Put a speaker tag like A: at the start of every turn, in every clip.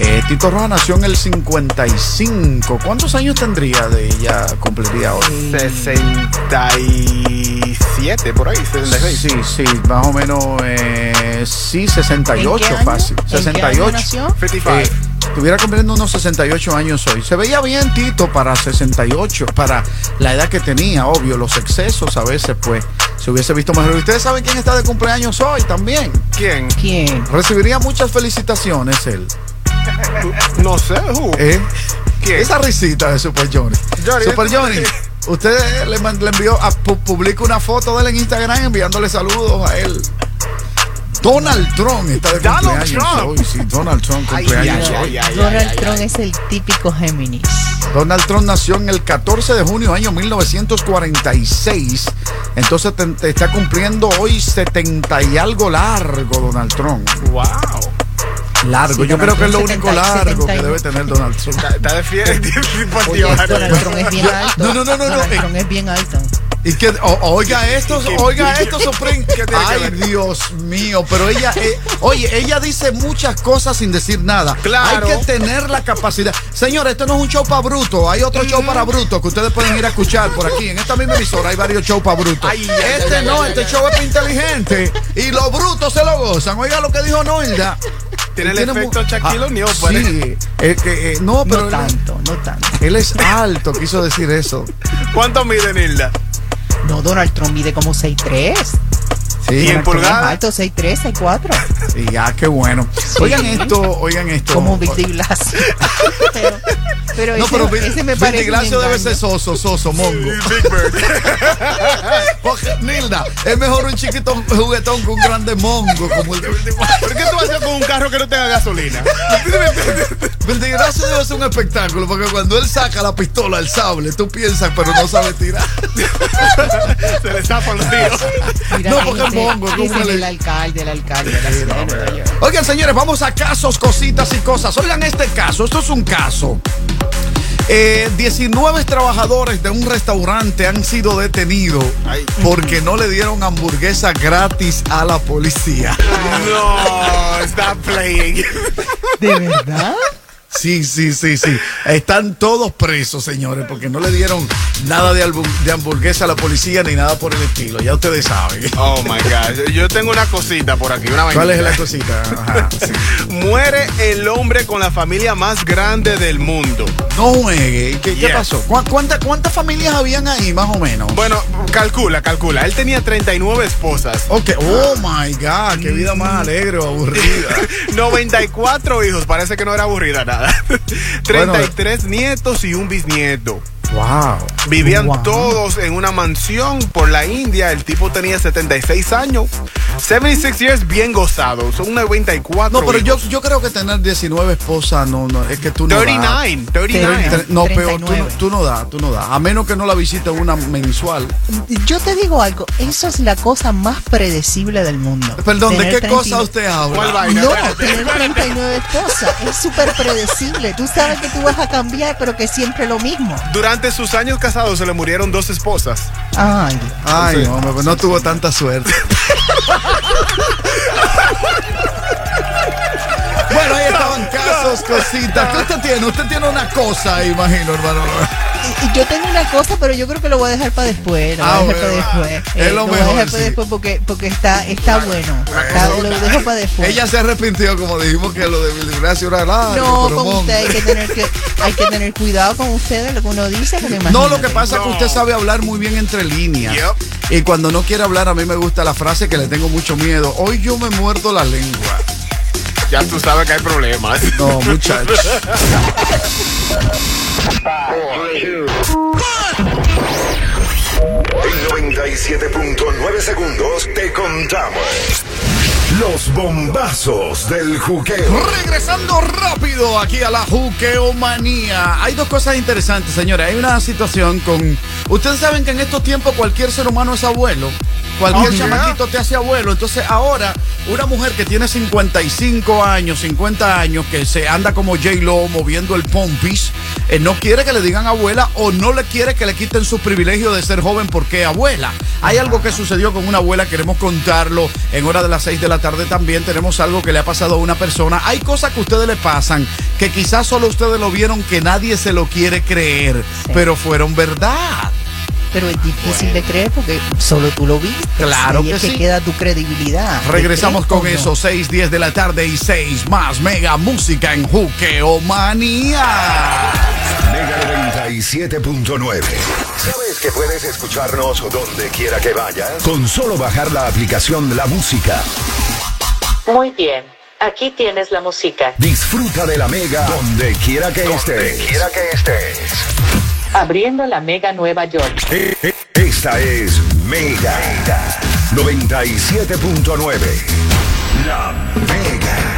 A: Eh, Tito Roja nació en el 55. ¿Cuántos años tendría de ella? Cumpliría hoy.
B: 67, por ahí, 66.
A: Sí, sí, más o menos, eh, sí, 68,
C: ¿En qué año?
A: fácil.
C: ¿En qué año
A: 68.
C: nació?
B: 55.
A: Eh, estuviera cumpliendo unos 68 años hoy. Se veía bien Tito para 68, para la edad que tenía, obvio, los excesos a veces, pues, se hubiese visto mejor. ¿Y ustedes saben quién está de cumpleaños hoy también?
B: ¿Quién?
C: ¿Quién?
A: Recibiría muchas felicitaciones él.
B: No sé, who?
A: ¿Eh?
B: ¿Quién?
A: Esa risita de Super Johnny.
B: Johnny,
A: Super
B: ¿esto
A: Johnny. Usted le, envió, a, pu- publica una foto de él en Instagram enviándole saludos a él. Donald Trump está de
B: Donald
A: cumpleaños
B: Trump.
A: hoy. Sí, Donald Trump
B: Ay,
A: cumpleaños
B: ay,
A: hoy.
B: ay, ay,
C: Donald
B: ay, ay,
C: Trump
B: ay.
C: es el típico Géminis.
A: Donald Trump nació en el 14 de junio, año 1946. Entonces te, te está cumpliendo hoy 70 y algo largo, Donald Trump.
B: Wow.
A: Largo.
C: Sí,
A: Yo creo que es lo único
C: 70,
A: largo que
C: 71.
A: debe tener Donald Trump.
B: Está, de.
C: Oye, Donald Trump es bien alto.
A: No, no, no, no, no,
C: Donald
A: eh.
C: Trump es bien alto.
A: Y que, o- oiga esto,
B: ¿Qué-
A: oiga esto,
B: que
A: Ay? Dios mío, pero ella, eh, oye, ella dice muchas cosas sin decir nada.
B: Claro.
A: Hay que tener la capacidad. Señores, esto no es un show para bruto, hay otro show para bruto que ustedes pueden ir a escuchar por aquí. En esta misma emisora hay varios shows para bruto.
B: Ay,
A: este no, este show es para inteligente. Y los brutos se lo gozan. Oiga lo que dijo Noelda.
B: Tiene el efecto Shaquille
A: Ah,
B: O'Neal, pues.
A: Sí, eh, que, eh, no, pero
C: No
A: él-
C: tanto, no tanto.
A: él es alto, quiso decir eso.
B: ¿Cuánto mide Nilda?
C: No, Donald Trump mide como 6'3".
A: Sí.
B: ¿Y en
C: Donald Trump es
B: pulgadas?
C: alto, 6'3", 6'4".
A: Y ya, qué bueno. Oigan esto, oigan esto.
C: Como Vic Blasio. pero pero,
A: No,
C: ese,
A: pero Vic-
C: ese me
A: Vic
C: parece
A: Ignacio debe ser soso, soso, mongo.
B: Big Bird.
A: Porque, Nilda, es mejor un chiquito juguetón que un grande mongo como el de Vic
B: ¿Por qué tú vas a hacer con un carro que no tenga gasolina?
A: Ignacio debe ser un espectáculo, porque cuando él saca la pistola, el sable, tú piensas, pero no sabe tirar.
B: Se le zafan los tiros.
C: Mira,
A: No, porque el
C: dice-
A: mongo, ¿cómo
C: dice
A: le-
C: el alcalde, el alcalde de la de York.
A: Oigan, señores, vamos a casos, cositas y cosas. Oigan este caso, esto es un caso. Eh, 19 trabajadores de un restaurante han sido detenidos
B: Ay.
A: porque no le dieron hamburguesa gratis a la policía.
B: No, stop playing.
C: ¿De verdad?
A: Sí, sí, sí, sí. Están todos presos, señores, porque no le dieron nada de, de hamburguesa a la policía ni nada por el estilo. Ya ustedes saben.
B: Oh my God. Yo tengo una cosita por aquí, una
A: ¿Cuál es la cosita? Ajá, sí.
B: Muere el hombre con la familia más grande del mundo.
A: No juegue. ¿Qué, pasó? ¿Cu- cuánta- ¿Cuántas familias habían ahí, más o menos?
B: Bueno, calcula, calcula. Él tenía 39 esposas.
A: Ok, oh my God, qué vida más alegre o aburrida.
B: 94 hijos, parece que no era aburrida nada. 33 nietos y un bisnieto.
A: Wow.
B: Vivían
C: Wow.
B: todos en una mansión por la India. El tipo tenía 76 años. 76 years bien gozados. Son 94.
A: No, pero yo,
B: hijos.
A: yo creo que tener 19 esposas no, no, es que tú no das.
B: 39, 39.
A: Tre- No, peor, tú no,
C: 39.
A: tú no das, tú no das. A menos que no la visites una mensual.
C: Yo te digo algo, eso es la cosa más predecible del mundo.
A: Perdón, ¿de qué
C: 39
A: cosa usted habla?
B: ¿Cuál vaina?
C: No, tener 39 esposas es súper predecible. Tú sabes que tú vas a cambiar, pero que siempre lo mismo.
B: Durante sus años casados se le murieron dos esposas.
C: Ay,
A: Ay,
B: Sí.
A: hombre, pues no tuvo tanta suerte. bueno, ahí estaban casos, cositas. ¿Qué usted tiene? Usted tiene una cosa, imagino, hermano.
C: Y- yo tengo una cosa, pero yo creo que lo voy a dejar para después. Lo voy
A: Ah,
C: a dejar para
A: bueno,
C: después.
A: es
C: Eh,
A: lo
C: voy a
A: mejor,
C: dejar para
A: sí.
C: después porque, porque está, está bueno. Está- lo dejo para después.
A: Ella se arrepintió, como dijimos que lo de Billy Gracio era
C: no, con usted hay que tener que hay que tener cuidado con ustedes lo que uno dice
A: No, lo que pasa es que usted sabe hablar muy bien entre líneas.
B: Yep.
A: Y cuando no quiere hablar, a mí me gusta la frase que le tengo mucho miedo. Hoy yo me muerdo la lengua.
B: Ya tú sabes que hay problemas.
A: No, muchacho.
D: En 97.9 segundos te contamos. Los bombazos del juqueo.
A: Regresando rápido aquí a la juqueomanía. Hay dos cosas interesantes, señores. Hay una situación con. Ustedes saben que en estos tiempos cualquier ser humano es abuelo. Cualquier
B: yeah.
A: chamaquito te hace abuelo. Entonces ahora, una mujer que tiene 55 años, 50 años, que se anda como J-Lo moviendo el pompis, eh, no quiere que le digan abuela o no le quiere que le quiten su privilegio de ser joven porque abuela. Hay algo que sucedió con una abuela, queremos contarlo en hora de las 6 de la tarde también. Tenemos algo que le ha pasado a una persona. Hay cosas que a ustedes le pasan que quizás solo ustedes lo vieron que nadie se lo quiere creer, pero fueron verdad.
C: Pero es difícil de creer porque solo tú lo viste.
A: Claro que
C: es
A: sí.
C: que queda tu credibilidad. ¿Te
A: Regresamos con
C: no?
A: eso, 6, 10 de la tarde y 6 más mega música en Juqueo Manía.
D: Mega 97.9. ¿Sabes que puedes escucharnos donde quiera que vayas? Con solo bajar la aplicación La Música.
E: Muy bien, aquí tienes la música.
D: Disfruta de la Mega donde quiera que estés. quiera que estés.
E: Abriendo la Mega Nueva York.
D: Eh, eh, Esta es Mega 97.9. La Mega.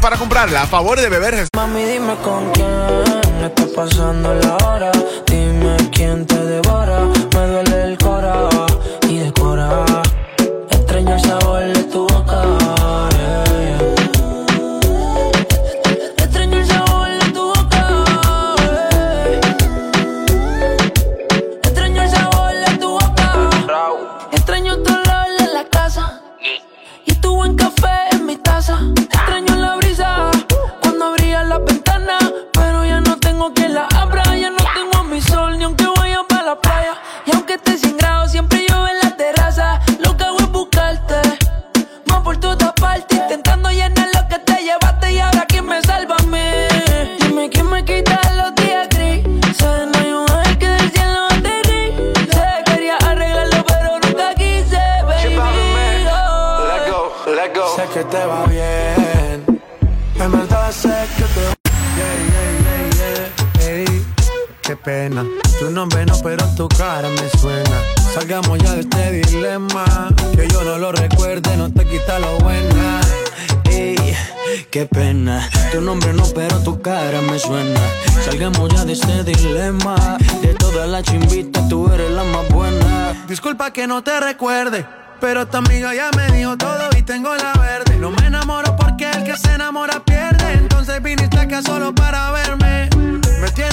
B: para comprarla. A favor de beber
F: Mami, dime con quién está pasando la hora. Dime quién te devora. La playa. Y aunque esté sin grado, siempre llueve en la terraza. Lo que hago es buscarte. Más por toda parte. Intentando llenar lo que te llevaste. Y ahora quién me salva a mí. Dime quién me quita los días gris. Sé, no hay un ángel que del cielo aterrice. Quería arreglarlo, pero nunca quise. Baby, oh.
G: Sé que te va bien. Pena. Tu nombre no, pero tu cara me suena. Salgamos ya de este dilema. Que yo no lo recuerde, no te quita lo buena.
F: Ey, qué pena. Tu nombre no, pero tu cara me suena. Salgamos ya de este dilema. De todas las chimbitas, tú eres la más buena.
G: Disculpa que no te recuerde. Pero tu amiga ya me dijo todo y tengo la verde. No me enamoro porque el que se enamora pierde. Entonces viniste acá solo para verme.